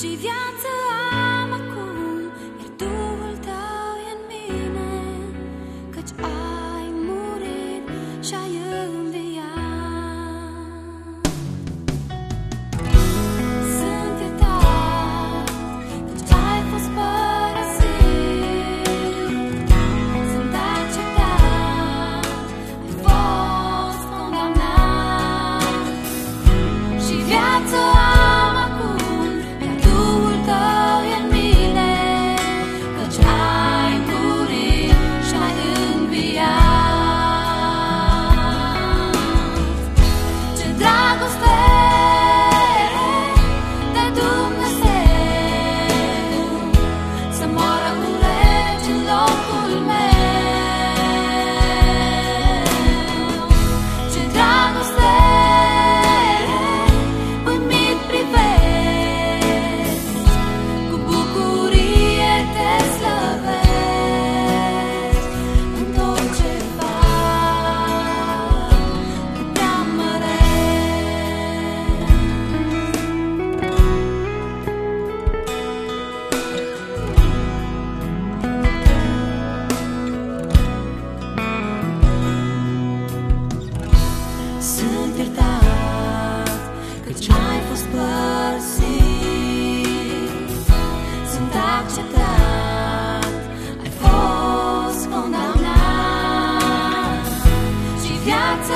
și viață am acum, iar Duhul tău e în mine, căci am piața